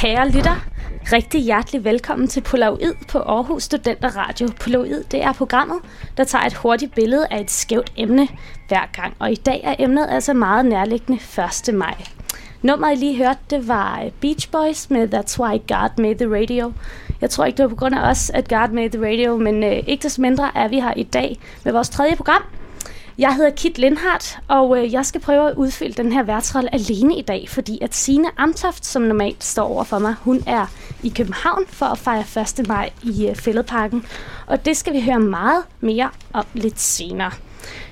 Kære lytter, rigtig hjertelig velkommen til Polaroid på Aarhus Studenter Radio. Polaroid, det er programmet, der tager et hurtigt billede af et skævt emne hver gang. Og i dag er emnet altså meget nærliggende 1. maj. Nummeret, I lige hørte, det var øh, Beach Boys med That's Why God Made the Radio. Jeg tror ikke, det var på grund af os, at God Made the Radio, men øh, ikke desto mindre er vi her i dag med vores tredje program, jeg hedder Kit Lindhardt, og øh, jeg skal prøve at udfylde den her værtsrolle alene i dag, fordi at Signe Amtoft, som normalt står over for mig, hun er i København for at fejre 1. maj i øh, Fælledparken, og det skal vi høre meget mere om lidt senere.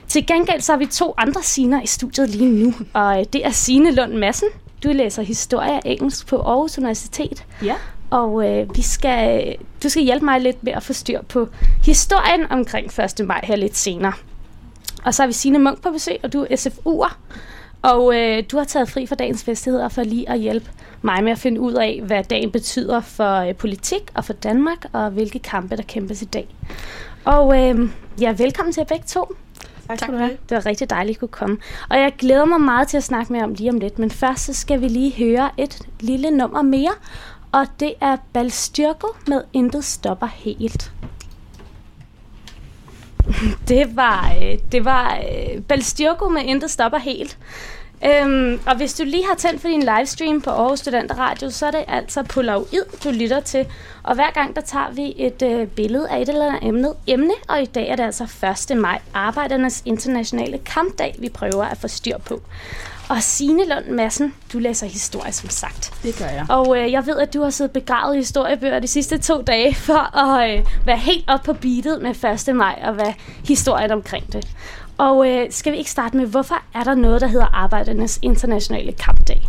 Til gengæld så har vi to andre Siner i studiet lige nu, og øh, det er Signe Lund Madsen. Du læser historie og engelsk på Aarhus Universitet. Ja. Og øh, vi skal, du skal hjælpe mig lidt med at få styr på historien omkring 1. maj her lidt senere. Og så har vi Signe Munk på besøg, og du er SFU'er. Og øh, du har taget fri fra dagens festligheder for lige at hjælpe mig med at finde ud af, hvad dagen betyder for øh, politik og for Danmark, og hvilke kampe, der kæmpes i dag. Og øh, ja, velkommen til jer begge to. Tak skal du have. Det var rigtig dejligt at kunne komme. Og jeg glæder mig meget til at snakke med om lige om lidt. Men først så skal vi lige høre et lille nummer mere. Og det er Balstyrko med Intet Stopper Helt. Det var, det var øh, øh Balstyrko med Intet Stopper Helt. Øhm, og hvis du lige har tændt for din livestream på Aarhus Studenter Radio, så er det altså Polaroid, du lytter til. Og hver gang, der tager vi et øh, billede af et eller andet emne, emne, og i dag er det altså 1. maj, Arbejdernes Internationale Kampdag, vi prøver at få styr på. Og Signe Lund Madsen, du læser historie, som sagt. Det gør jeg. Og øh, jeg ved, at du har siddet begravet i historiebøger de sidste to dage, for at øh, være helt op på beatet med 1. maj, og hvad historien omkring det. Og øh, skal vi ikke starte med, hvorfor er der noget, der hedder Arbejdernes Internationale Kampdag?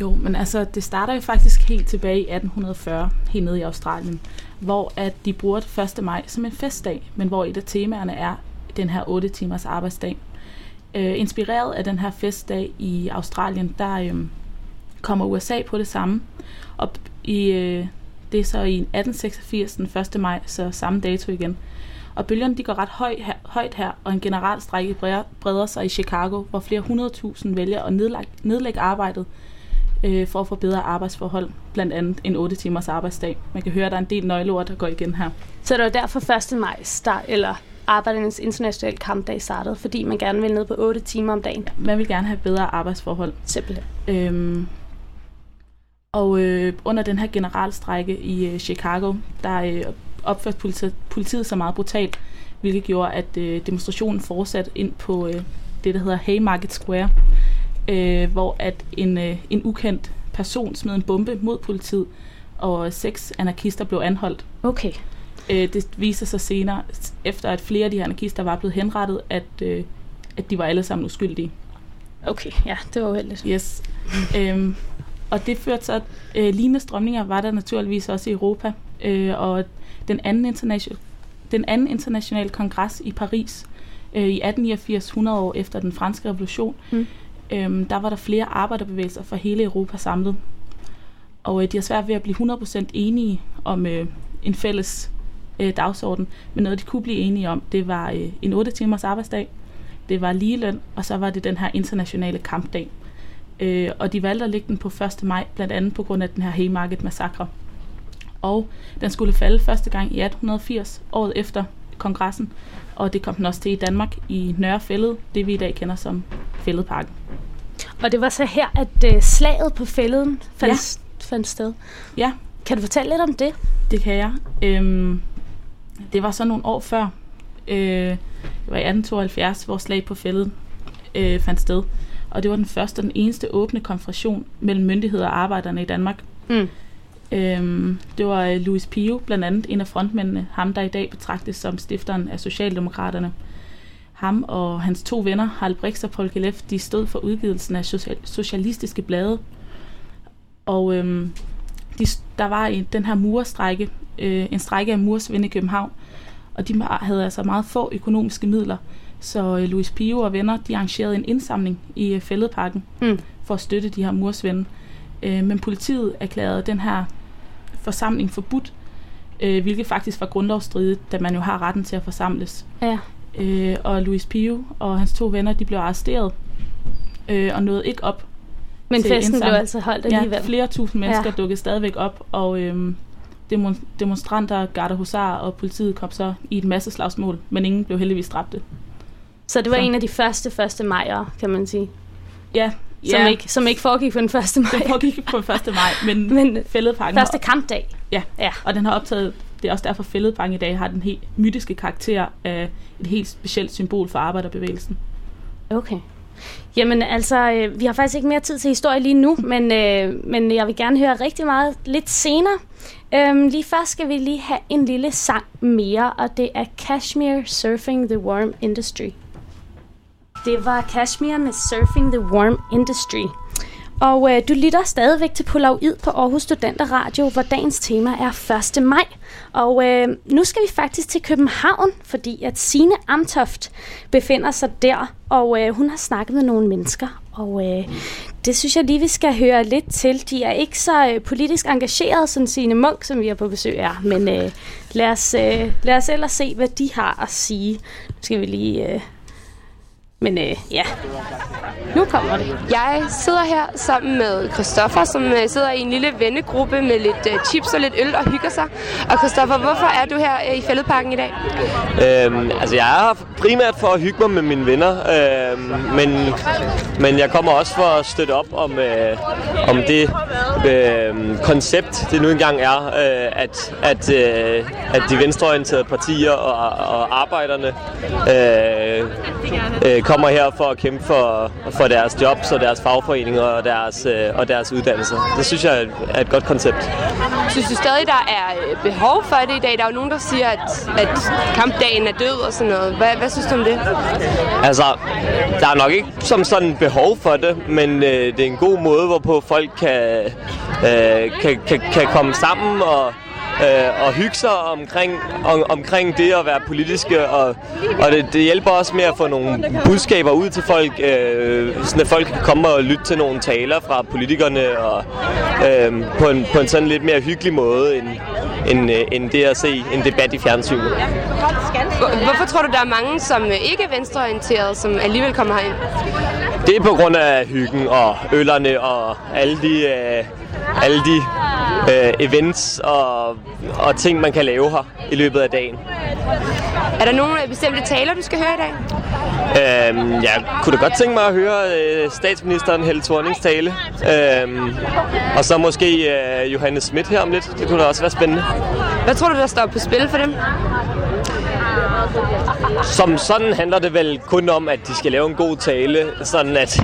Jo, men altså, det starter jo faktisk helt tilbage i 1840, helt nede i Australien, hvor at de bruger 1. maj som en festdag, men hvor et af temaerne er den her 8 timers arbejdsdag. Øh, inspireret af den her festdag i Australien, der øh, kommer USA på det samme. Og i, øh, det er så i 1886, den 1. maj, så samme dato igen. Og bølgerne de går ret høj her, højt her, og en generalstrække breder, breder sig i Chicago, hvor flere hundredtusind vælger at nedlægge, nedlægge arbejdet øh, for at få bedre arbejdsforhold, blandt andet en 8 timers arbejdsdag. Man kan høre, at der er en del nøgleord, der går igen her. Så det var derfor 1. maj start, eller Arbejdernes Internationale Kampdag startede, fordi man gerne vil ned på 8 timer om dagen. Man vil gerne have bedre arbejdsforhold. Simpelthen. Øhm, og øh, under den her generalstrække i øh, Chicago, der øh, opførte politiet, politiet så meget brutalt, hvilket gjorde, at øh, demonstrationen fortsatte ind på øh, det, der hedder Haymarket Square, øh, hvor at en, øh, en ukendt person smed en bombe mod politiet, og seks anarkister blev anholdt. Okay. Øh, det viser sig senere, efter at flere af de her anarkister var blevet henrettet, at, øh, at de var alle sammen uskyldige. Okay, ja, det var uheldigt. Yes. øhm, og det førte så, øh, lignende strømninger var der naturligvis også i Europa, øh, og den anden, international, den anden internationale kongres i Paris øh, i 1889, 100 år efter den franske revolution, mm. øh, der var der flere arbejderbevægelser fra hele Europa samlet. Og øh, de har svært ved at blive 100% enige om øh, en fælles øh, dagsorden, men noget de kunne blive enige om, det var øh, en 8 timers arbejdsdag, det var ligeløn, og så var det den her internationale kampdag. Øh, og de valgte at lægge den på 1. maj, blandt andet på grund af den her Haymarket-massakre. Og den skulle falde første gang i 1880, året efter kongressen, og det kom den også til i Danmark i Nørre Fælled, det vi i dag kender som Fælledparken. Og det var så her, at øh, slaget på fælleden fandt, ja. fandt sted. Ja. Kan du fortælle lidt om det? Det kan jeg. Øhm, det var så nogle år før. Øh, det var i 1872, hvor slag på fældet øh, fandt sted. Og det var den første og den eneste åbne konfrontation mellem myndigheder og arbejderne i Danmark. Mm. Øhm, det var øh, Louis Pio, blandt andet en af frontmændene, ham der i dag betragtes som stifteren af Socialdemokraterne. Ham og hans to venner, Harald Brix og Paul Gelef, de stod for udgivelsen af social- socialistiske blade. Og øhm, de, der var i den her murstrække, øh, en strække af mursvinde i København, og de havde altså meget få økonomiske midler. Så øh, Louis Pio og venner, de arrangerede en indsamling i øh, Fælledparken mm. for at støtte de her mursvinde. Øh, men politiet erklærede den her forsamling forbudt, øh, hvilket faktisk var grundlovsstridigt, da man jo har retten til at forsamles. Ja. Øh, og Louis Pio og hans to venner, de blev arresteret øh, og nåede ikke op Men festen blev altså holdt alligevel. Ja, flere tusind mennesker ja. dukkede stadigvæk op, og øhm, demon- demonstranter, garde husar og politiet kom så i et masse slagsmål, men ingen blev heldigvis dræbte. Så det var Så. en af de første første majere, kan man sige. Ja, Som, ja, ikke, som ikke foregik på den første maj. det foregik på 1. maj, men, Men men fældeparken første kampdag. Ja. ja. Og den har optaget, det er også derfor fældeparken i dag har den helt mytiske karakter af et helt specielt symbol for arbejderbevægelsen. Okay. Jamen altså, øh, vi har faktisk ikke mere tid til historie lige nu, men, øh, men jeg vil gerne høre rigtig meget lidt senere. Øhm, lige først skal vi lige have en lille sang mere, og det er Kashmir Surfing the Warm Industry. Det var Kashmir med Surfing the Warm Industry. Og øh, du lytter stadigvæk til Pulau på Aarhus Studenter Radio, hvor dagens tema er 1. maj. Og øh, nu skal vi faktisk til København, fordi at Sine Amtoft befinder sig der, og øh, hun har snakket med nogle mennesker. Og øh, det synes jeg lige, vi skal høre lidt til. De er ikke så øh, politisk engagerede som Signe Munk, som vi er på besøg er. Men øh, lad, os, øh, lad os ellers se, hvad de har at sige. Nu skal vi lige... Øh, men øh, ja, nu kommer det. Jeg sidder her sammen med Christoffer, som øh, sidder i en lille vennegruppe med lidt øh, chips og lidt øl og hygger sig. Og Christoffer, hvorfor er du her øh, i Fælledparken i dag? Øhm, altså jeg er her primært for at hygge mig med mine venner, øhm, men, men jeg kommer også for at støtte op om, øh, om det øh, koncept, det nu engang er, øh, at, at, øh, at de venstreorienterede partier og, og arbejderne øh, øh, kommer her for at kæmpe for, for deres jobs og deres fagforeninger og deres, øh, og deres uddannelser. Det synes jeg er et, godt koncept. Synes du stadig, der er øh, behov for det i dag? Der er jo nogen, der siger, at, at kampdagen er død og sådan noget. Hvad, hvad synes du om det? Altså, der er nok ikke som sådan behov for det, men øh, det er en god måde, hvorpå folk kan, øh, kan, kan, kan komme sammen og, øh, og hygge sig omkring, om, omkring det at være politiske. Og, og det, det hjælper også med at få nogle budskaber ud til folk, øh, sådan at folk kan komme og lytte til nogle taler fra politikerne og, øh, på, en, på en sådan lidt mere hyggelig måde, end, end, øh, end det at se en debat i fjernsynet. Hvor- Hvorfor tror du, der er mange, som ikke er venstreorienterede, som alligevel kommer herind? Det er på grund af hyggen og øllerne og alle de, øh, alle de øh, events og, og ting, man kan lave her i løbet af dagen. Er der nogle øh, bestemte taler, du skal høre i dag? Øhm, jeg kunne da godt tænke mig at høre øh, statsministeren Helle Thornings tale. Øhm, og så måske øh, Johannes Schmidt her om lidt. Det kunne da også være spændende. Hvad tror du, der står på spil for dem? Som sådan handler det vel kun om, at de skal lave en god tale, sådan at,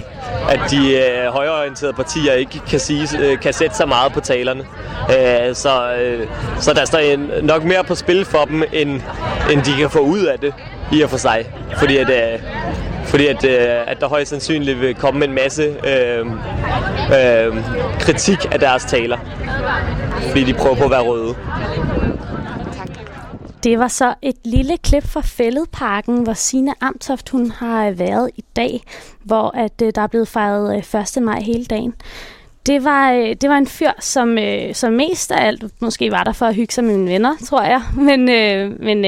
at de øh, højreorienterede partier ikke kan, sige, øh, kan sætte så meget på talerne. Øh, så, øh, så der står en- nok mere på spil for dem, end, end de kan få ud af det i og for sig. Fordi at, øh, fordi at, øh, at der højst sandsynligt vil komme en masse øh, øh, kritik af deres taler. Fordi de prøver på at være røde. Det var så et lille klip fra Fælledparken, hvor Sina Amtoft hun har øh, været i dag, hvor at øh, der er blevet fejret øh, 1. maj hele dagen. Det var, det var en fyr, som, som mest af alt måske var der for at hygge sig med mine venner, tror jeg. Men, men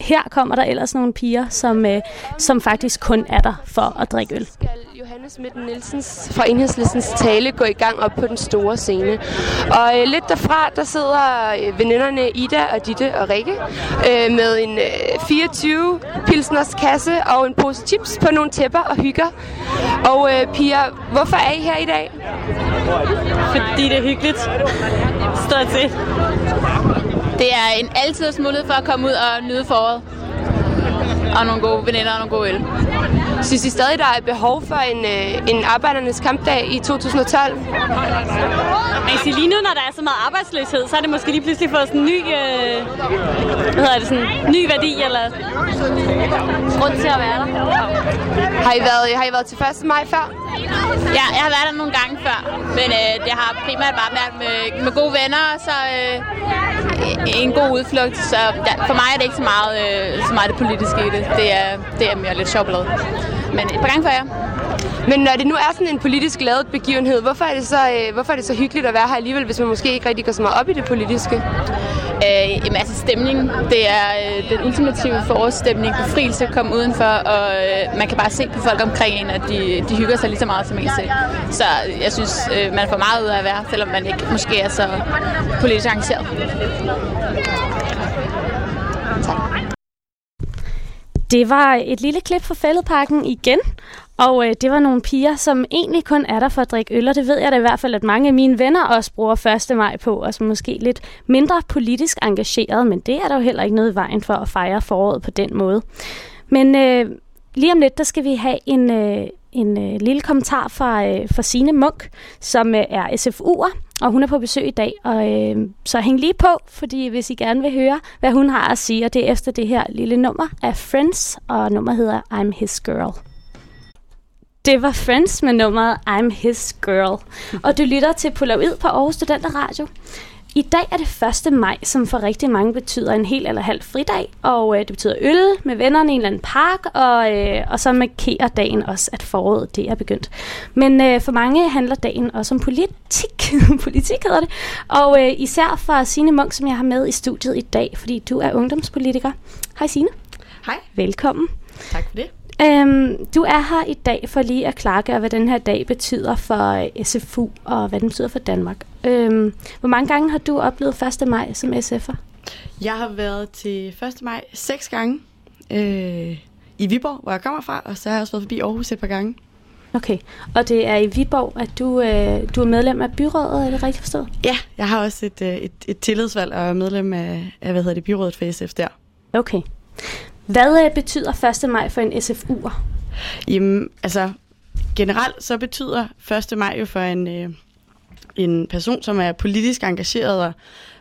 her kommer der ellers nogle piger, som, som faktisk kun er der for at drikke øl. Johannes Midten Nielsens fra Enhedslistens tale gå i gang op på den store scene. Og øh, lidt derfra, der sidder øh, veninderne Ida og Ditte og Rikke øh, med en øh, 24 pilsners kasse og en pose chips på nogle tæpper og hygger. Og øh, piger, hvorfor er I her i dag? fordi det er hyggeligt. Stort set. Det er en altidens mulighed for at komme ud og nyde foråret. Og nogle gode veninder og nogle gode øl. Synes I stadig, der er behov for en, øh, en arbejdernes kampdag i 2012? Man kan sige, lige nu, når der er så meget arbejdsløshed, så er det måske lige pludselig fået sådan en ny, øh, hvad hedder det, sådan, ny værdi, eller grund til at være der. Har I været, har I været til 1. maj før? Ja, jeg har været der nogle gange før, men øh, det har primært bare været med, med gode venner, og så øh, en god udflugt. Så ja, for mig er det ikke så meget, øh, så meget det politiske i det. Det er, det er mere lidt sjovt. Men et par gange før, ja. Men når det nu er sådan en politisk lavet begivenhed, hvorfor er, det så, øh, hvorfor er det så hyggeligt at være her alligevel, hvis man måske ikke rigtig går så meget op i det politiske? Øh, jamen altså stemning, det er øh, den ultimative forårsstemning, befrielse at komme udenfor, og øh, man kan bare se på folk omkring en, at de, de hygger sig lige så meget som en selv. Så jeg synes, øh, man får meget ud af at være, selvom man ikke måske er så politisk engageret. Det var et lille klip fra Fælledparken igen, og øh, det var nogle piger, som egentlig kun er der for at drikke øl, og det ved jeg da i hvert fald, at mange af mine venner også bruger 1. maj på, og som måske lidt mindre politisk engageret, men det er der jo heller ikke noget i vejen for at fejre foråret på den måde. Men øh, lige om lidt, der skal vi have en, øh, en øh, lille kommentar fra, øh, fra Sine Munk, som øh, er SFU'er, og hun er på besøg i dag. Og, øh, så hæng lige på, fordi hvis I gerne vil høre, hvad hun har at sige, og det er efter det her lille nummer af Friends, og nummer hedder I'm His Girl. Det var Friends med nummeret I'm His Girl. Og du lytter til Polaroid på Aarhus Studenter Radio. I dag er det 1. maj, som for rigtig mange betyder en hel eller halv fridag, og øh, det betyder øl med vennerne i en eller anden park, og, øh, og så markerer dagen også, at foråret det er begyndt. Men øh, for mange handler dagen også om politik, politik hedder det, og øh, især for Signe Munk, som jeg har med i studiet i dag, fordi du er ungdomspolitiker. Hej Signe. Hej. Velkommen. Tak for det. Øhm, du er her i dag for lige at klargøre, hvad den her dag betyder for øh, SFU, og hvad den betyder for Danmark. Øhm, hvor mange gange har du oplevet 1. maj som SF'er? Jeg har været til 1. maj seks gange øh, i Viborg, hvor jeg kommer fra, og så har jeg også været forbi Aarhus et par gange. Okay, og det er i Viborg, at du, øh, du er medlem af byrådet, er det rigtigt forstået? Ja, jeg har også et, øh, et, et tillidsvalg og er medlem af, af hvad hedder det, byrådet for SF der. Okay. Hvad øh, betyder 1. maj for en SFU'er? Jamen, altså generelt så betyder 1. maj jo for en, øh, en person, som er politisk engageret og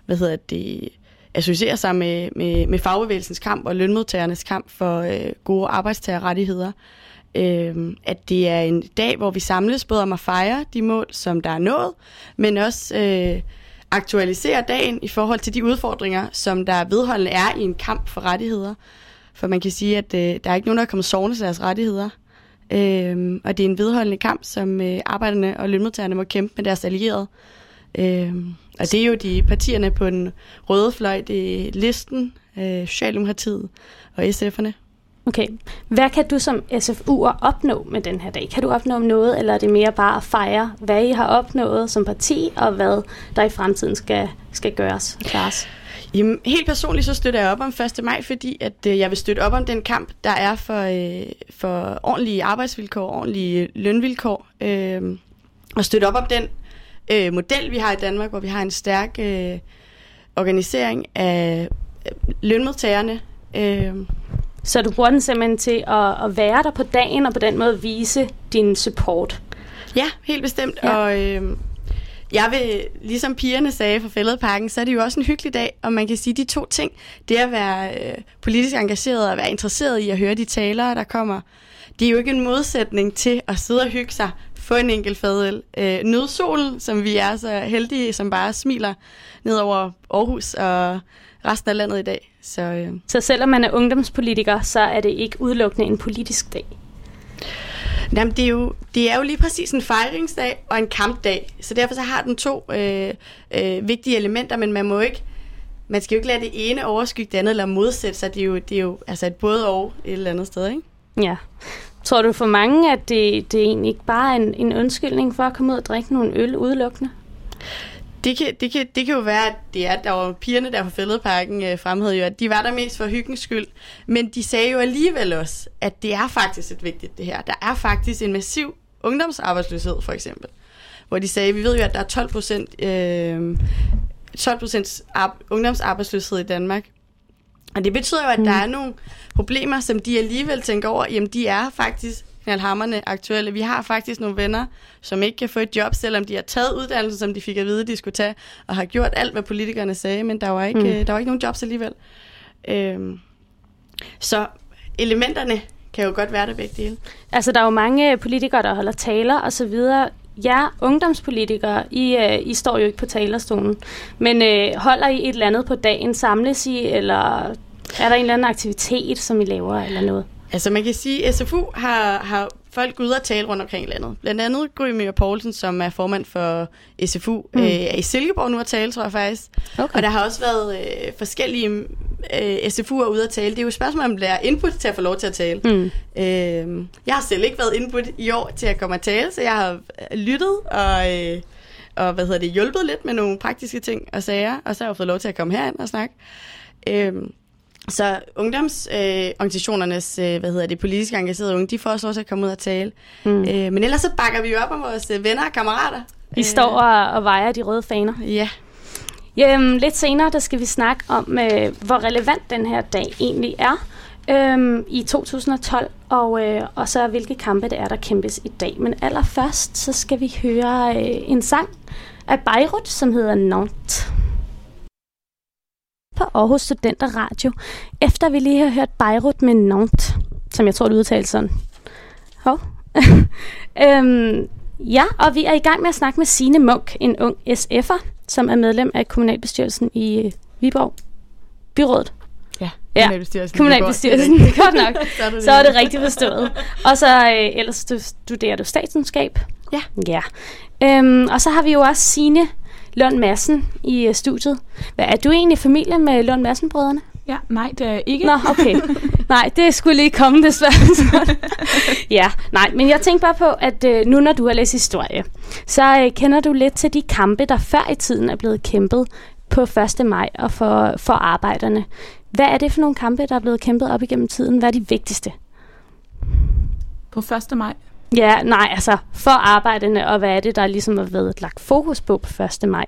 hvad hedder det, associerer sig med, med, med fagbevægelsens kamp og lønmodtagernes kamp for øh, gode arbejdstagerrettigheder. Øh, at det er en dag, hvor vi samles både om at fejre de mål, som der er nået, men også øh, aktualisere dagen i forhold til de udfordringer, som der vedholdende er i en kamp for rettigheder. For man kan sige, at øh, der er ikke nogen, der er kommet sovende til deres rettigheder. Øhm, og det er en vedholdende kamp, som øh, arbejderne og lønmodtagerne må kæmpe med deres allierede. Øhm, og det er jo de partierne på den røde fløj, det er listen, øh, Socialdemokratiet og SF'erne. Okay. Hvad kan du som SFU'er opnå med den her dag? Kan du opnå noget, eller er det mere bare at fejre, hvad I har opnået som parti, og hvad der i fremtiden skal, skal gøres og klares? Jamen, helt personligt så støtter jeg op om 1. maj, fordi at øh, jeg vil støtte op om den kamp, der er for, øh, for ordentlige arbejdsvilkår, ordentlige lønvilkår, øh, og støtte op om den øh, model, vi har i Danmark, hvor vi har en stærk øh, organisering af øh, lønmodtagerne. Øh. Så du bruger den simpelthen til at, at være der på dagen, og på den måde vise din support? Ja, helt bestemt. Ja. Og øh, jeg vil, ligesom pigerne sagde fra Fælledparken, så er det jo også en hyggelig dag, og man kan sige de to ting. Det at være øh, politisk engageret og være interesseret i at høre de talere, der kommer, det er jo ikke en modsætning til at sidde og hygge sig, få en enkelt fadøl, øh, nyde solen, som vi er så heldige, som bare smiler ned over Aarhus og resten af landet i dag. Så, øh. så selvom man er ungdomspolitiker, så er det ikke udelukkende en politisk dag? Jamen, det er, jo, det er jo lige præcis en fejringsdag og en kampdag, så derfor så har den to øh, øh, vigtige elementer, men man må ikke man skal jo ikke lade det ene overskygge det andet, eller modsætte sig. Det er jo, det er jo altså et både og et eller andet sted, ikke? Ja. Tror du for mange, at det, det egentlig ikke bare en, en undskyldning for at komme ud og drikke nogle øl udelukkende? Det kan, det, kan, det kan jo være, at det er, der var pigerne der på Fælledparken øh, fremhævede jo, at de var der mest for hyggens skyld. Men de sagde jo alligevel også, at det er faktisk et vigtigt det her. Der er faktisk en massiv ungdomsarbejdsløshed, for eksempel. Hvor de sagde, vi ved jo, at der er 12 procent øh, 12 ungdomsarbejdsløshed i Danmark. Og det betyder jo, at mm. der er nogle problemer, som de alligevel tænker over, jamen de er faktisk knaldhammerne aktuelle. Vi har faktisk nogle venner, som ikke kan få et job, selvom de har taget uddannelse, som de fik at vide, de skulle tage, og har gjort alt, hvad politikerne sagde, men der var ikke, mm. Øh, der var ikke nogen jobs alligevel. Øhm, så elementerne kan jo godt være der begge dele. Altså, der er jo mange politikere, der holder taler og så videre. Ja, ungdomspolitikere, I, uh, I står jo ikke på talerstolen, men uh, holder I et eller andet på dagen? Samles I, eller er der en eller anden aktivitet, som I laver, eller noget? Altså man kan sige, at SFU har, har folk ud og tale rundt omkring i landet. Blandt andet Gry Poulsen, som er formand for SFU, mm. øh, er i Silkeborg nu at tale, tror jeg faktisk. Okay. Og der har også været øh, forskellige øh, SFU'er ude at tale. Det er jo et spørgsmål, om der er input til at få lov til at tale. Mm. Øh, jeg har selv ikke været input i år til at komme at tale, så jeg har lyttet og... Øh, og hvad hedder det, hjulpet lidt med nogle praktiske ting og sager, og så har jeg fået lov til at komme herind og snakke. Øhm, så ungdomsorganisationernes, øh, øh, hvad hedder det, politisk engagerede unge, de får også lov til at komme ud og tale. Mm. Øh, men ellers så bakker vi jo op om vores øh, venner og kammerater. Vi øh, står og, og vejer de røde faner. Ja. Jamen, lidt senere, der skal vi snakke om, øh, hvor relevant den her dag egentlig er øh, i 2012, og, øh, og så hvilke kampe det er, der kæmpes i dag. Men allerførst, så skal vi høre øh, en sang af Beirut, som hedder Nantes på Aarhus Studenter Radio, efter vi lige har hørt Beirut med Nantes, som jeg tror, du udtalte sådan. Hov. øhm, ja, og vi er i gang med at snakke med Sine Munk, en ung SF'er, som er medlem af kommunalbestyrelsen i øh, Viborg. Byrådet. Ja, kommunalbestyrelsen. Ja, kommunalbestyrelsen. Godt nok. så, er det, så er det rigtigt forstået. Og så øh, ellers studerer du statskundskab. Ja. Ja. Øhm, og så har vi jo også Sine Lund Madsen i uh, studiet. Hvad, er du egentlig familie med Lund Madsen-brødrene? Ja, nej, det er ikke. Nå, okay. Nej, det skulle lige komme, spørgsmål. ja, nej, men jeg tænker bare på, at uh, nu når du har læst historie, så uh, kender du lidt til de kampe, der før i tiden er blevet kæmpet på 1. maj og for, for arbejderne. Hvad er det for nogle kampe, der er blevet kæmpet op igennem tiden? Hvad er de vigtigste? På 1. maj? Ja, nej, altså for arbejderne, og hvad er det, der ligesom har været lagt fokus på på 1. maj?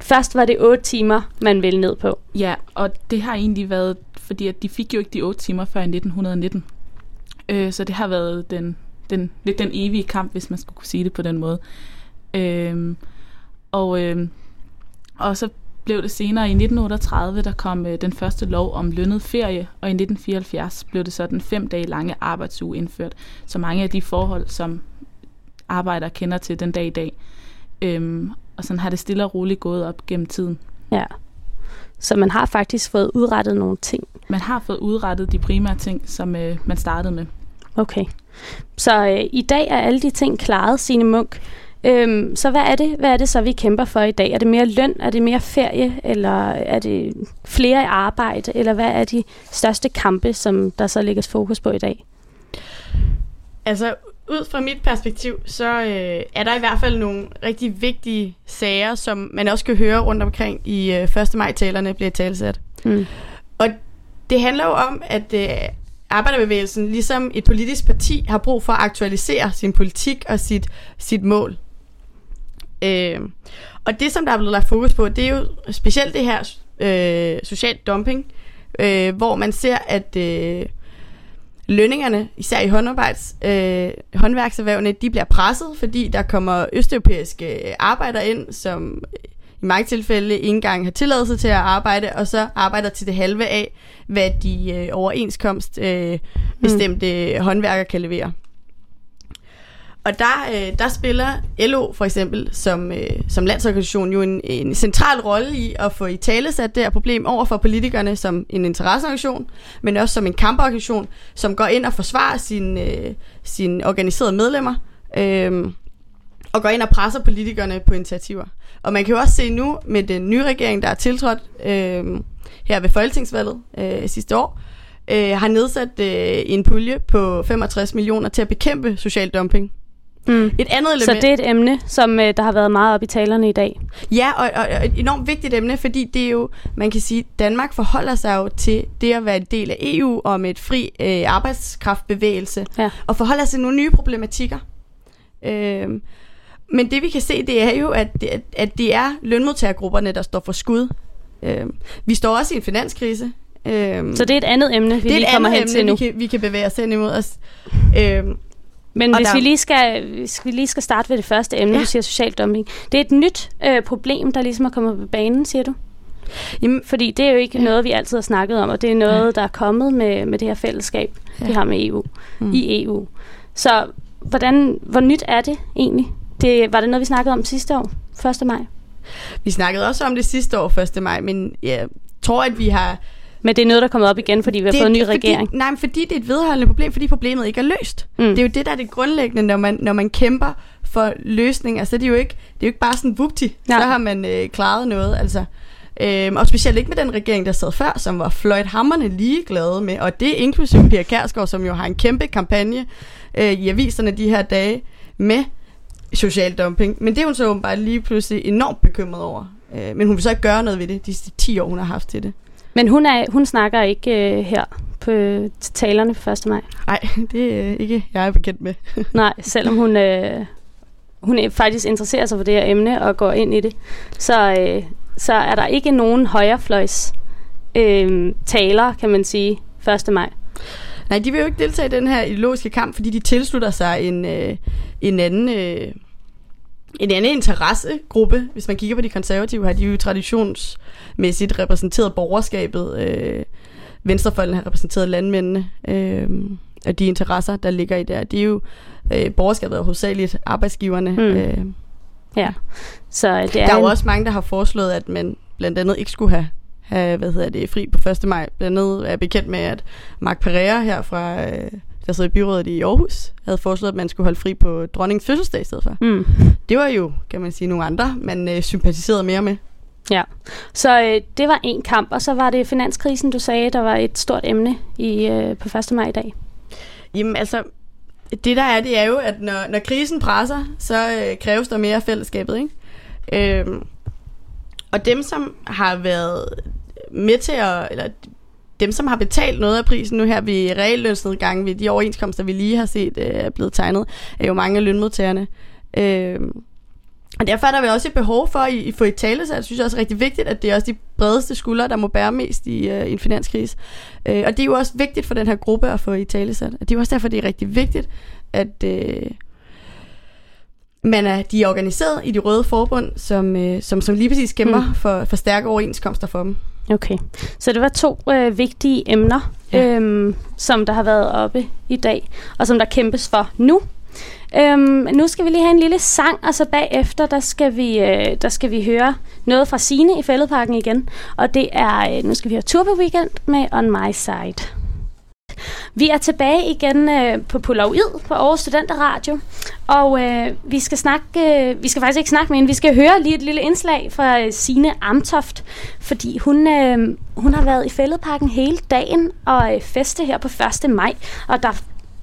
Først var det 8 timer, man ville ned på. Ja, og det har egentlig været, fordi at de fik jo ikke de 8 timer før i 1919. Øh, så det har været den, den, lidt den evige kamp, hvis man skulle kunne sige det på den måde. Øh, og, øh, og så blev det senere i 1938, der kom øh, den første lov om lønnet ferie, og i 1974 blev det så den fem dage lange arbejdsuge indført. Så mange af de forhold, som arbejdere kender til den dag i dag. Øhm, og sådan har det stille og roligt gået op gennem tiden. Ja. Så man har faktisk fået udrettet nogle ting. Man har fået udrettet de primære ting, som øh, man startede med. Okay. Så øh, i dag er alle de ting klaret, sine Munk. Øhm, så hvad er det? Hvad er det så, vi kæmper for i dag? Er det mere løn? Er det mere ferie? Eller er det flere i arbejde? Eller hvad er de største kampe, som der så lægges fokus på i dag? Altså, ud fra mit perspektiv, så øh, er der i hvert fald nogle rigtig vigtige sager, som man også kan høre rundt omkring i øh, 1. maj-talerne bliver talsat. Mm. Og det handler jo om, at øh, arbejderbevægelsen, ligesom et politisk parti, har brug for at aktualisere sin politik og sit, sit mål. Øh, og det, som der er blevet lagt fokus på, det er jo specielt det her øh, social dumping, øh, hvor man ser, at øh, lønningerne, især i håndarbejds, øh, håndværkserhvervene, de bliver presset, fordi der kommer østeuropæiske arbejdere ind, som i mange tilfælde ikke engang har tilladelse til at arbejde, og så arbejder til det halve af, hvad de øh, overenskomst øh, bestemte mm. håndværker kan levere. Og der, øh, der spiller LO for eksempel som, øh, som landsorganisation jo en, en central rolle i at få i tale sat det her problem over for politikerne som en interesseorganisation, men også som en kamporganisation, som går ind og forsvarer sine, øh, sin organiserede medlemmer, øh, og går ind og presser politikerne på initiativer. Og man kan jo også se nu med den nye regering, der er tiltrådt øh, her ved folketingsvalget øh, sidste år, øh, har nedsat øh, en pulje på 65 millioner til at bekæmpe social dumping. Mm. Et andet element. Så det er et emne, som øh, der har været meget op i talerne i dag. Ja, og, og, og et enormt vigtigt emne, fordi det er jo, man kan sige, Danmark forholder sig jo til det at være en del af EU og med et fri øh, arbejdskraftbevægelse, ja. og forholder sig til nogle nye problematikker. Øh, men det vi kan se, det er jo, at det, at det er lønmodtagergrupperne, der står for skud. Øh, vi står også i en finanskrise. Øh, Så det er et andet emne, vi det lige kommer hen emne, til nu. Vi kan, vi kan bevæge os hen imod os. Øh, men hvis, der... vi lige skal, hvis vi lige skal starte ved det første emne, ja. du siger social dumping. Det er et nyt øh, problem, der ligesom er kommet på banen, siger du? Jamen, Fordi det er jo ikke ja. noget, vi altid har snakket om, og det er noget, ja. der er kommet med, med det her fællesskab, ja. vi har med EU, mm. i EU. Så hvordan, hvor nyt er det egentlig? Det, var det noget, vi snakkede om sidste år, 1. maj? Vi snakkede også om det sidste år, 1. maj, men jeg tror, at vi har Men det er noget, der er kommet op igen, fordi vi har det, fået en ny fordi, regering. Nej, men fordi det er et vedholdende problem, fordi problemet ikke er løst. Mm. Det er jo det, der er det grundlæggende, når man, når man kæmper for løsning. Altså, det er jo ikke, det er jo ikke bare sådan, vupti, Nej. så har man øh, klaret noget. Altså, øhm, og specielt ikke med den regering, der sad før, som var fløjthammerne ligeglade med. Og det er inklusive Pia Kærsgaard, som jo har en kæmpe kampagne øh, i aviserne de her dage med social dumping. Men det er hun så åbenbart lige pludselig enormt bekymret over. Øh, men hun vil så ikke gøre noget ved det, de 10 år, hun har haft til det. Men hun, er, hun snakker ikke øh, her på til talerne på 1. maj. Nej, det er ikke jeg er bekendt med. Nej, selvom hun, øh, hun er faktisk interesserer sig for det her emne og går ind i det, så, øh, så er der ikke nogen højrefløjs øh, taler, kan man sige, 1. maj. Nej, de vil jo ikke deltage i den her ideologiske kamp, fordi de tilslutter sig en, øh, en anden... Øh, en anden interessegruppe, hvis man kigger på de konservative, har de jo traditionsmæssigt repræsenteret borgerskabet. Øh, Venstrefolden har repræsenteret landmændene, øh, og de interesser, der ligger i der. Det er jo øh, borgerskabet er hovedsageligt arbejdsgiverne. Mm. Øh, Ja. Så øh, det er, der er jo en- også mange, der har foreslået, at man blandt andet ikke skulle have, have hvad hedder det, fri på 1. maj. Blandt andet er bekendt med, at Mark Pereira her fra, øh, der sidder i byrådet i Aarhus, havde foreslået, at man skulle holde fri på dronningens fødselsdag i stedet for. Mm. Det var jo, kan man sige, nogle andre, man øh, sympatiserede mere med. Ja, så øh, det var en kamp, og så var det finanskrisen, du sagde, der var et stort emne i, øh, på 1. maj i dag. Jamen altså, det der er, det er jo, at når, når krisen presser, så øh, kræves der mere af fællesskabet, ikke? Øhm, og dem, som har været med til at, eller dem, som har betalt noget af prisen nu her ved reallønsnedgangen, ved de overenskomster, vi lige har set øh, er blevet tegnet, er jo mange af lønmodtagerne. Øhm, og derfor er der vel også et behov for at I få i tale, så jeg synes også er rigtig vigtigt, at det er også de bredeste skuldre, der må bære mest i, øh, i en finanskrise. Øh, og det er jo også vigtigt for den her gruppe at få i tale sat. Og det er jo også derfor, det er rigtig vigtigt, at øh, man er, de er organiseret i de røde forbund, som, øh, som, som lige præcis kæmper mm. for, for stærke overenskomster for dem. Okay, så det var to øh, vigtige emner, ja. Øhm, som der har været oppe i dag, og som der kæmpes for nu. Øhm, nu skal vi lige have en lille sang, og så bagefter, der skal vi, øh, der skal vi høre noget fra Sine i Fælledparken igen. Og det er, øh, nu skal vi høre Turbo Weekend med On My Side. Vi er tilbage igen øh, på Polaroid på Aarhus Studenteradio, og øh, vi skal snakke, øh, vi skal faktisk ikke snakke med hende, vi skal høre lige et lille indslag fra øh, Sine Amtoft, fordi hun, øh, hun har været i Fælledparken hele dagen og øh, feste her på 1. maj, og der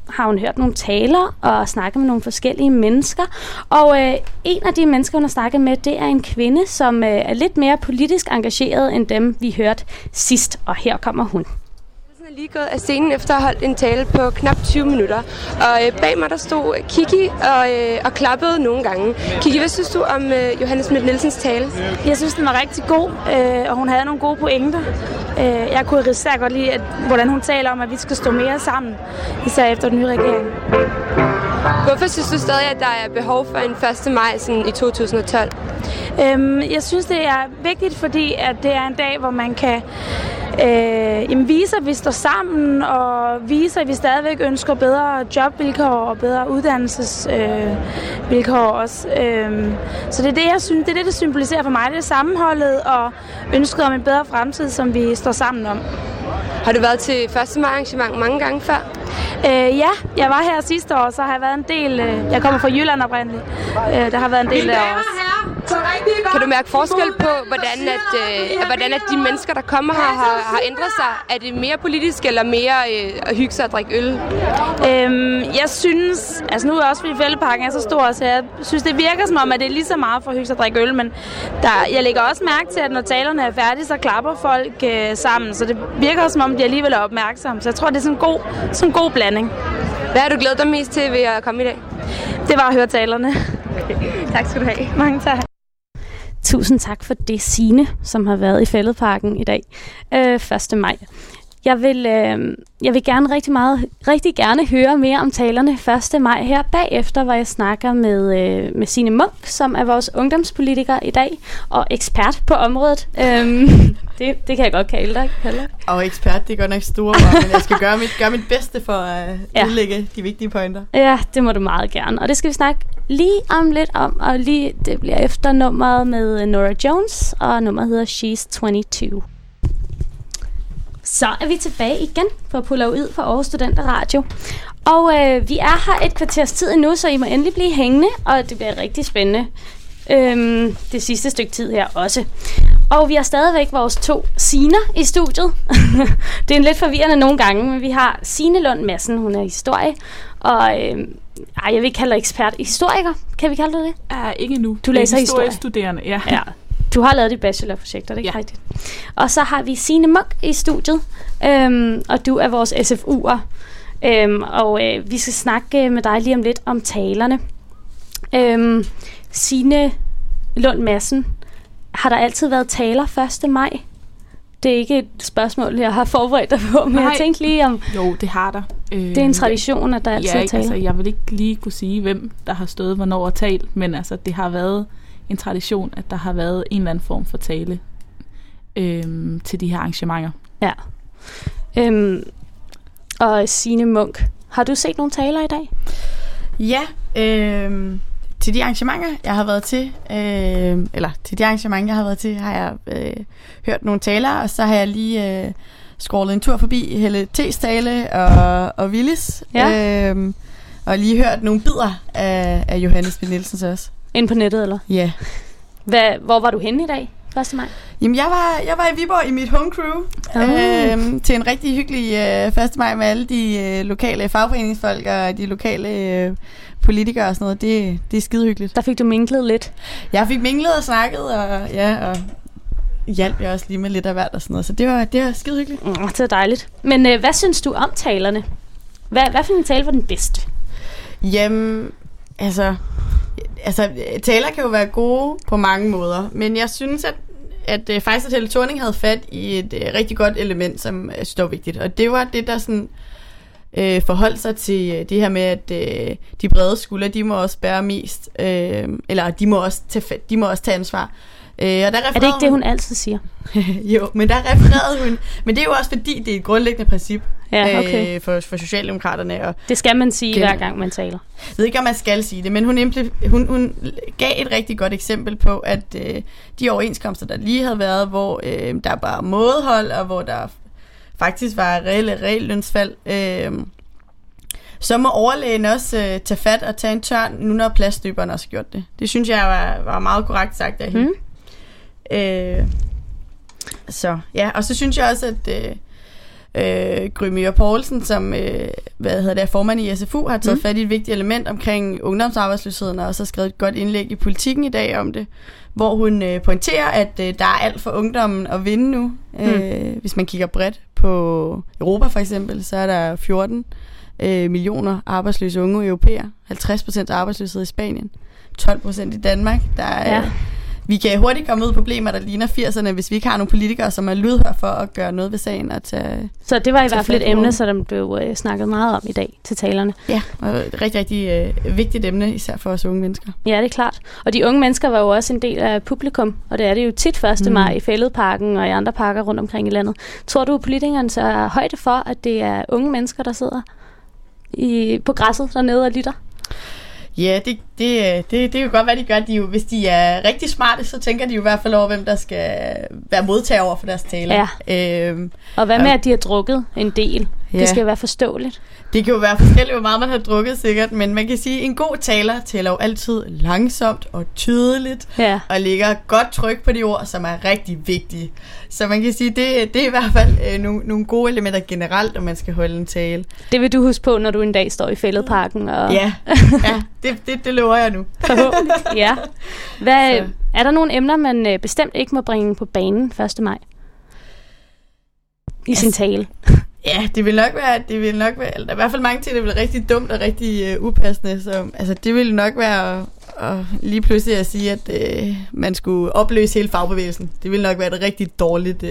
har hun hørt nogle taler og snakket med nogle forskellige mennesker. Og øh, en af de mennesker, hun har snakket med, det er en kvinde, som øh, er lidt mere politisk engageret end dem, vi hørte sidst. Og her kommer hun. Lige gået af scenen efter at have holdt en tale på knap 20 minutter. Og øh, bag mig der stod Kiki og, øh, og klappede nogle gange. Kiki, hvad synes du om øh, Johannes Schmidt Nielsens tale? Jeg synes, den var rigtig god, øh, og hun havde nogle gode pointer. Øh, jeg kunne især godt lide, at, hvordan hun taler om, at vi skal stå mere sammen, især efter den nye regering. Hvorfor synes du stadig, at der er behov for en 1. maj sådan i 2012? Øhm, jeg synes, det er vigtigt, fordi at det er en dag, hvor man kan øh, jamen, vise, at vi står sammen, og vise, at vi stadigvæk ønsker bedre jobvilkår og bedre uddannelsesvilkår øh, vilkår også. Øhm, så det er det, jeg synes, det er det, det symboliserer for mig. Det er sammenholdet og ønsket om en bedre fremtid, som vi står sammen om. Har du været til 1. maj arrangement mange gange før? Øh, ja, jeg var her sidste år, så har jeg været en del... Øh, jeg kommer fra Jylland oprindeligt. Øh, der har været en del af os. Kan du mærke forskel på, hvordan, at, øh, hvordan at de mennesker, der kommer her, har, har ændret sig? Er det mere politisk eller mere øh, at hygge sig og drikke øl? Øhm, jeg synes, altså nu er også fordi fældeparken er så stor, så jeg synes, det virker som om, at det er lige så meget for at hygge sig og drikke øl, men der, jeg lægger også mærke til, at når talerne er færdige, så klapper folk øh, sammen, så det virker som om de alligevel er opmærksomme. Så jeg tror, det er sådan en god, sådan en god blanding. Hvad har du glædet dig mest til ved at komme i dag? Det var at høre talerne. Tak skal du have. Mange tak. Tusind tak for det, Sine, som har været i Fælledparken i dag, øh, 1. maj. Jeg vil, øh, jeg vil gerne rigtig meget, rigtig gerne høre mere om talerne 1. maj her bagefter, hvor jeg snakker med, øh, med Signe Munk, som er vores ungdomspolitiker i dag, og ekspert på området. Øhm, det, det kan jeg godt kalde dig, Kalle. Og ekspert, det er godt nok store ord, men jeg skal gøre mit, gøre mit bedste for at Ja. ja. udlægge de vigtige pointer. Ja, det må du meget gerne. Og det skal vi snakke lige om lidt om, og lige, det bliver efter nummeret med Nora Jones, og nummeret hedder She's 22. Så er vi tilbage igen på Ud på Aarhus Studenter Radio. Og øh, vi er her et kvarters tid endnu, så I må endelig blive hængende, og det bliver rigtig spændende. Øhm, det sidste stykke tid her også. Og vi har stadigvæk vores to Siner i studiet. det er en lidt forvirrende nogle gange, men vi har Sine Lund Madsen, hun er historie, og øh, ej, jeg vil ikke kalde dig ekspert. Historiker, kan vi kalde det det? Uh, ikke nu. Du læser historie. studerende, ja. ja. Du har lavet dit bachelorprojekt, er det ikke ja. rigtigt? Og så har vi Signe Munk i studiet, øhm, og du er vores SFU'er. Øhm, og øh, vi skal snakke med dig lige om lidt om talerne. Øhm, Signe Lund Madsen, har der altid været taler 1. maj? Det er ikke et spørgsmål, jeg har forberedt dig på, men Nej. jeg tænkte lige om... Jo, det har der. Øh, det er en tradition, at der altid ja, er taler. Altså, jeg vil ikke lige kunne sige, hvem der har stået hvornår og talt, men altså, det har været en tradition, at der har været en eller anden form for tale øhm, til de her arrangementer. Ja. Øhm, og Signe Munk, har du set nogle taler i dag? Ja, øhm, til de arrangementer, jeg har været til, øh, eller til de arrangementer, jeg har været til, har jeg øh, hørt nogle taler, og så har jeg lige øh, scrollet en tur forbi Helle T's tale og, og Willis, ja. øh, og lige hørt nogle bidder af, af Johannes B. Nielsens også. Ind på nettet, eller? Ja. Hvad, hvor var du henne i dag, 1. maj? Jamen, jeg var, jeg var i Viborg i mit home crew oh. øhm, til en rigtig hyggelig øh, 1. maj med alle de øh, lokale fagforeningsfolk og de lokale øh, politikere og sådan noget. Det, det er skide hyggeligt. Der fik du minglet lidt? Jeg fik minglet og snakket, og ja, og hjalp jeg også lige med lidt af hvert og sådan noget. Så det var, det var skide hyggeligt. Mm, det var dejligt. Men øh, hvad synes du om talerne? Hvad, hvad for en tale var den bedste? Jamen, altså altså, taler kan jo være gode på mange måder, men jeg synes, at at uh, faktisk at Thorning havde fat i et uh, rigtig godt element, som jeg synes var vigtigt. Og det var det, der sådan uh, forholdt sig til uh, det her med, at uh, de brede skuldre, de må også bære mest, uh, eller de må også tage, de må også tage ansvar. Øh, og der er det ikke det, hun altid siger? jo, men der refererede hun. Men det er jo også fordi, det er et grundlæggende princip ja, okay. øh, for, for Socialdemokraterne. Og det skal man sige hver gang, man taler. Jeg ved ikke, om man skal sige det, men hun, hun, hun gav et rigtig godt eksempel på, at øh, de overenskomster, der lige havde været, hvor øh, der var mådehold, og hvor der faktisk var reelle reellønsfald, øh, så må overlægen også øh, tage fat og tage en tørn, nu når plastdyberen også har gjort det. Det synes jeg var, var meget korrekt sagt af hende. Mm. Øh, så ja, og så synes jeg også, at øh, øh, Grymir Poulsen, som øh, hvad hedder det, formand i SFU, har taget mm. fat i et vigtigt element omkring ungdomsarbejdsløsheden, og også har skrevet et godt indlæg i politikken i dag om det, hvor hun øh, pointerer, at øh, der er alt for ungdommen at vinde nu. Mm. Øh, hvis man kigger bredt på Europa for eksempel, så er der 14 øh, millioner arbejdsløse unge europæer, 50 procent arbejdsløshed i Spanien, 12 procent i Danmark. Der er, ja vi kan hurtigt komme ud problemer, der ligner 80'erne, hvis vi ikke har nogle politikere, som er lydhør for at gøre noget ved sagen. Og tage, så det var i hvert fald et emne, som blev øh, snakket meget om i dag til talerne. Ja, og et rigtig, rigtig øh, vigtigt emne, især for os unge mennesker. Ja, det er klart. Og de unge mennesker var jo også en del af publikum, og det er det jo tit 1. Mm. maj i Fælledparken og i andre parker rundt omkring i landet. Tror du, at politikerne så er højde for, at det er unge mennesker, der sidder i, på græsset dernede og lytter? Ja, det, det, det, det kan jo godt være, de gør. De jo, hvis de er rigtig smarte, så tænker de jo i hvert fald over, hvem der skal være modtager over for deres taler. Ja. Øhm, og hvad med, at de har drukket en del? Ja. Det skal jo være forståeligt. Det kan jo være forskelligt, hvor meget man har drukket sikkert, men man kan sige, at en god taler taler jo altid langsomt og tydeligt, ja. og lægger godt tryk på de ord, som er rigtig vigtige. Så man kan sige, det, det er i hvert fald øh, nogle, nogle gode elementer generelt, når man skal holde en tale. Det vil du huske på, når du en dag står i fældeparken? Og... Ja, ja det, det, det lover jeg nu. Ja. Hvad, er der nogle emner, man øh, bestemt ikke må bringe på banen 1. maj? I altså, sin tale. Ja, det vil nok være, det vil nok være, der er i hvert fald mange ting, der vil rigtig dumt og rigtig uh, upassende, så altså, det vil nok være at, lige pludselig at sige, at uh, man skulle opløse hele fagbevægelsen. Det vil nok være et rigtig dårligt uh,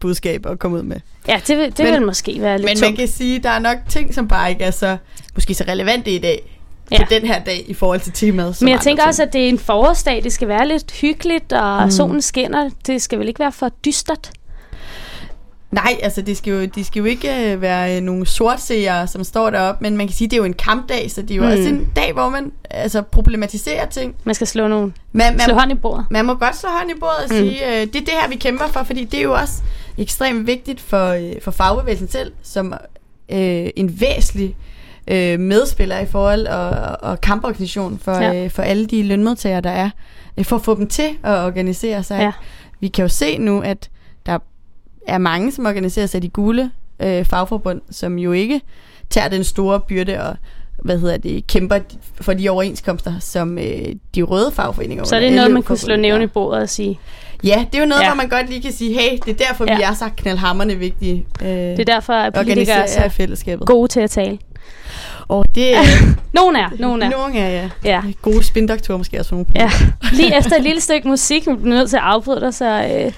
budskab at komme ud med. Ja, det vil, det men, vil måske være lidt Men man kan sige, at der er nok ting, som bare ikke er så, måske så relevante i dag, ja. på den her dag i forhold til temaet. Men jeg tænker ting. også, at det er en forårsdag. Det skal være lidt hyggeligt, og mm. solen skinner. Det skal vel ikke være for dystert? Nej, altså det skal jo, de skal jo ikke øh, være øh, nogle sortseere, som står deroppe, men man kan sige, at det er jo en kampdag, så det er jo mm. også en dag, hvor man altså, problematiserer ting. Man skal slå nogen. Man, man, slå hånd i bordet. Man må godt slå hånd i bordet og mm. sige, øh, det er det her, vi kæmper for, fordi det er jo også ekstremt vigtigt for, øh, for fagbevægelsen selv, som øh, en væsentlig øh, medspiller i forhold og, og kamporganisation for, ja. øh, for alle de lønmodtagere, der er, øh, for at få dem til at organisere sig. Ja. Vi kan jo se nu, at der er mange, som organiserer sig i de gule øh, fagforbund, som jo ikke tager den store byrde og hvad hedder det, kæmper for de overenskomster, som øh, de røde fagforeninger Så er det noget, man kunne slå nævne i bordet og sige? Ja, det er jo noget, ja. hvor man godt lige kan sige, hey, det er derfor, ja. vi er så knaldhammerne vigtige. Øh, det er derfor, at politikere er fællesskabet. gode til at tale. Og det er... nogen er, nogen er. Nogen er, ja. ja. Gode spindoktorer måske også for nogle Ja. Lige efter et lille stykke musik, vi bliver nødt til at afbryde dig, så øh,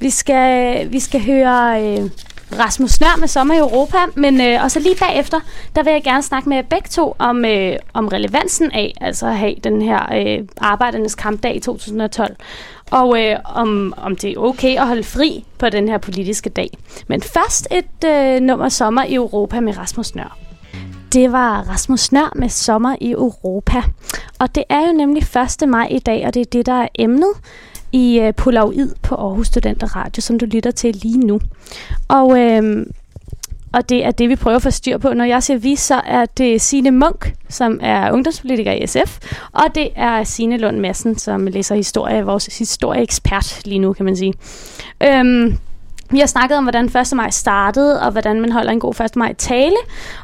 vi, skal, vi skal høre... Øh, Rasmus Snør med Sommer i Europa, men øh, og så lige bagefter, der vil jeg gerne snakke med jer begge to om, øh, om relevansen af altså at have den her øh, arbejdernes kampdag i 2012, og øh, om, om det er okay at holde fri på den her politiske dag. Men først et øh, nummer Sommer i Europa med Rasmus Snør. Det var Rasmus Snør med Sommer i Europa. Og det er jo nemlig 1. maj i dag, og det er det, der er emnet i øh, Polaroid på Aarhus Studenter Radio, som du lytter til lige nu. Og, øh, og det er det, vi prøver at få styr på. Når jeg siger vi, så er det Signe Munk, som er ungdomspolitiker i SF, og det er Signe Lund Madsen, som læser historie, vores historieekspert lige nu, kan man sige. Øh, vi har snakket om, hvordan 1. maj startede, og hvordan man holder en god 1. maj tale,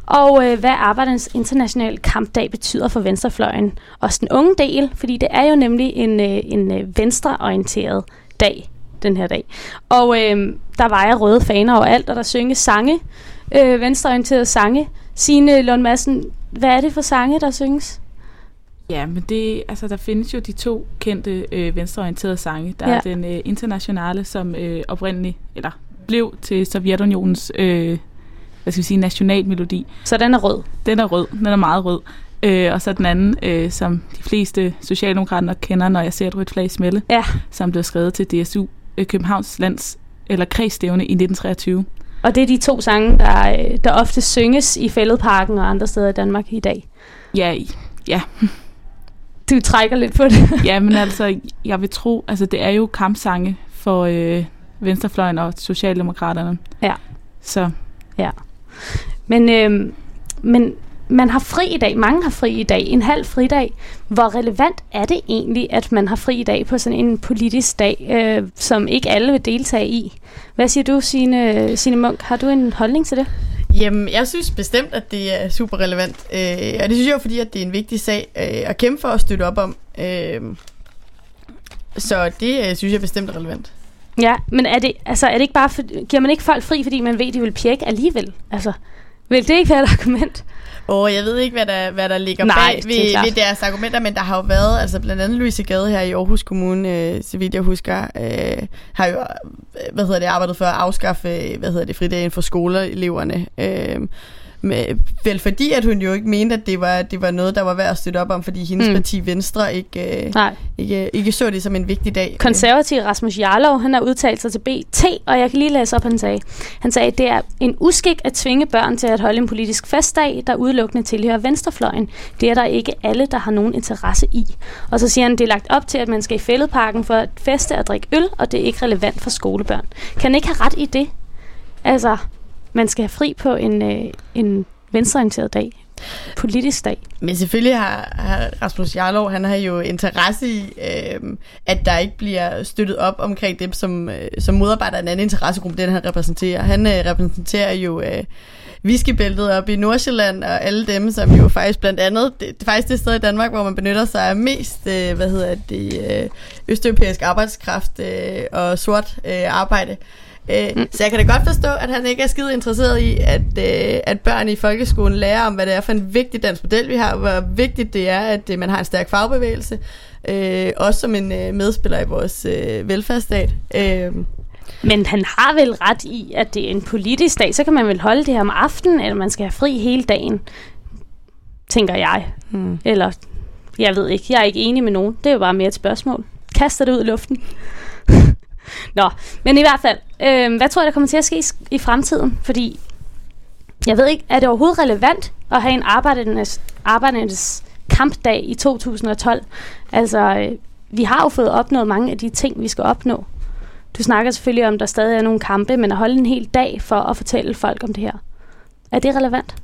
og øh, hvad Arbejdernes Internationale Kampdag betyder for venstrefløjen. Også den unge del, fordi det er jo nemlig en, øh, en øh, venstreorienteret dag, den her dag. Og øh, der vejer røde faner overalt, og der synges sange, øh, venstreorienterede sange. Signe Lund Madsen, hvad er det for sange, der synges? Ja, men det, altså, der findes jo de to kendte øh, venstreorienterede sange. Der ja. er den øh, internationale, som øh, oprindeligt, eller blev til Sovjetunionens, øh, hvad skal vi sige, nationalmelodi. Så den er rød? Den er rød, den er meget rød. Øh, og så den anden, øh, som de fleste socialdemokrater kender, når jeg ser et rødt flag smelle, ja. som blev skrevet til DSU øh, Københavns Lands eller kredsstævne i 1923. Og det er de to sange, der, øh, der ofte synges i Fælledparken og andre steder i Danmark i dag? Ja, ja du trækker lidt på det. ja, men altså, jeg vil tro, altså det er jo kampsange for øh, Venstrefløjen og Socialdemokraterne. Ja. Så. Ja. Men, øh, men man har fri i dag, mange har fri i dag, en halv fridag. Hvor relevant er det egentlig, at man har fri i dag på sådan en politisk dag, øh, som ikke alle vil deltage i? Hvad siger du, Signe, Signe Munk? Har du en holdning til det? Jamen, jeg synes bestemt, at det er super relevant. Øh, og det synes jeg jo, fordi at det er en vigtig sag øh, at kæmpe for og støtte op om. Øh, så det øh, synes jeg bestemt er relevant. Ja, men er det, altså, er det ikke bare, for, giver man ikke folk fri, fordi man ved, de vil pjekke alligevel? Altså, vil det ikke være et argument? Og jeg ved ikke, hvad der, hvad der ligger Nej, bag ved, ved deres argumenter, men der har jo været, altså blandt andet Louise Gade her i Aarhus Kommune, øh, så vidt jeg husker, øh, har jo hvad hedder det, arbejdet for at afskaffe hvad hedder det, fridagen for skoleeleverne. Øh, med, vel fordi, at hun jo ikke mente, at det var, det var noget, der var værd at støtte op om, fordi hendes mm. parti Venstre ikke, øh, Nej. ikke, ikke så det som en vigtig dag. Konservativ Rasmus Jarlov, han har udtalt sig til BT, og jeg kan lige læse op, han sagde. Han sagde, at det er en uskik at tvinge børn til at holde en politisk festdag, der udelukkende tilhører venstrefløjen. Det er der ikke alle, der har nogen interesse i. Og så siger han, at det er lagt op til, at man skal i fældeparken for at feste og drikke øl, og det er ikke relevant for skolebørn. Kan ikke have ret i det? Altså, man skal have fri på en, øh, en venstreorienteret dag. Politisk dag. Men selvfølgelig har, har Rasmus Jarlov, han har jo interesse i, øh, at der ikke bliver støttet op omkring dem, som, øh, som modarbejder en anden interessegruppe, den han repræsenterer. Han øh, repræsenterer jo øh, viskebæltet op i Nordsjælland, og alle dem, som jo faktisk blandt andet, det, det er faktisk det sted i Danmark, hvor man benytter sig af mest, øh, hvad hedder det, øh, østeuropæisk arbejdskraft øh, og sort øh, arbejde. Øh, mm. Så jeg kan da godt forstå, at han ikke er skide interesseret i, at, øh, at børn i folkeskolen lærer om, hvad det er for en vigtig dansk model, vi har, hvor vigtigt det er, at øh, man har en stærk fagbevægelse, øh, også som en øh, medspiller i vores øh, velfærdsstat. Øh, men han har vel ret i, at det er en politisk dag, så kan man vel holde det her om aftenen, eller man skal have fri hele dagen, tænker jeg. Mm. Eller, jeg ved ikke, jeg er ikke enig med nogen. Det er jo bare mere et spørgsmål. Kaster det ud i luften. Nå, men i hvert fald, øh, hvad tror jeg, der kommer til at ske i, fremtiden? Fordi, jeg ved ikke, er det overhovedet relevant at have en arbejdernes, arbejdernes kampdag i 2012? Altså, øh, vi har jo fået opnået mange af de ting, vi skal opnå. Du snakker selvfølgelig om, at der stadig er nogle kampe, men at holde en hel dag for at fortælle folk om det her. Er det relevant?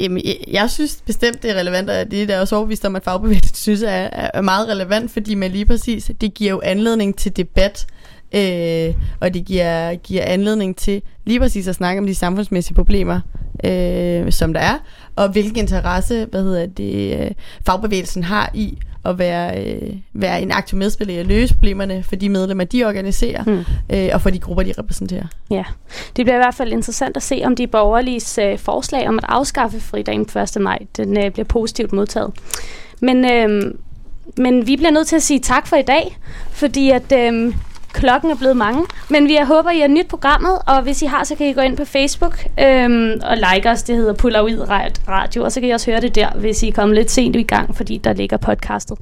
Jamen, jeg, jeg synes bestemt, det er relevant, og det er der også overbevist om, at fagbevægelsen synes er, er meget relevant, fordi man lige præcis, det giver jo anledning til debat, øh, og det giver, giver anledning til lige præcis at snakke om de samfundsmæssige problemer, øh, som der er, og hvilken interesse, hvad hedder det, øh, fagbevægelsen har i at være, øh, være en aktiv medspiller i at løse problemerne for de medlemmer, de organiserer, mm. øh, og for de grupper, de repræsenterer. Ja, det bliver i hvert fald interessant at se, om de borgerlige øh, forslag om at afskaffe fridagen 1. maj, den øh, bliver positivt modtaget. Men, øh, men vi bliver nødt til at sige tak for i dag, fordi at... Øh, Klokken er blevet mange, men vi håber, I har nyt programmet, og hvis I har, så kan I gå ind på Facebook øhm, og like os. Det hedder Polaroid Radio, og så kan I også høre det der, hvis I er kommet lidt sent i gang, fordi der ligger podcastet.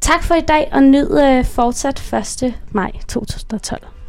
Tak for i dag, og nyd øh, fortsat 1. maj 2012.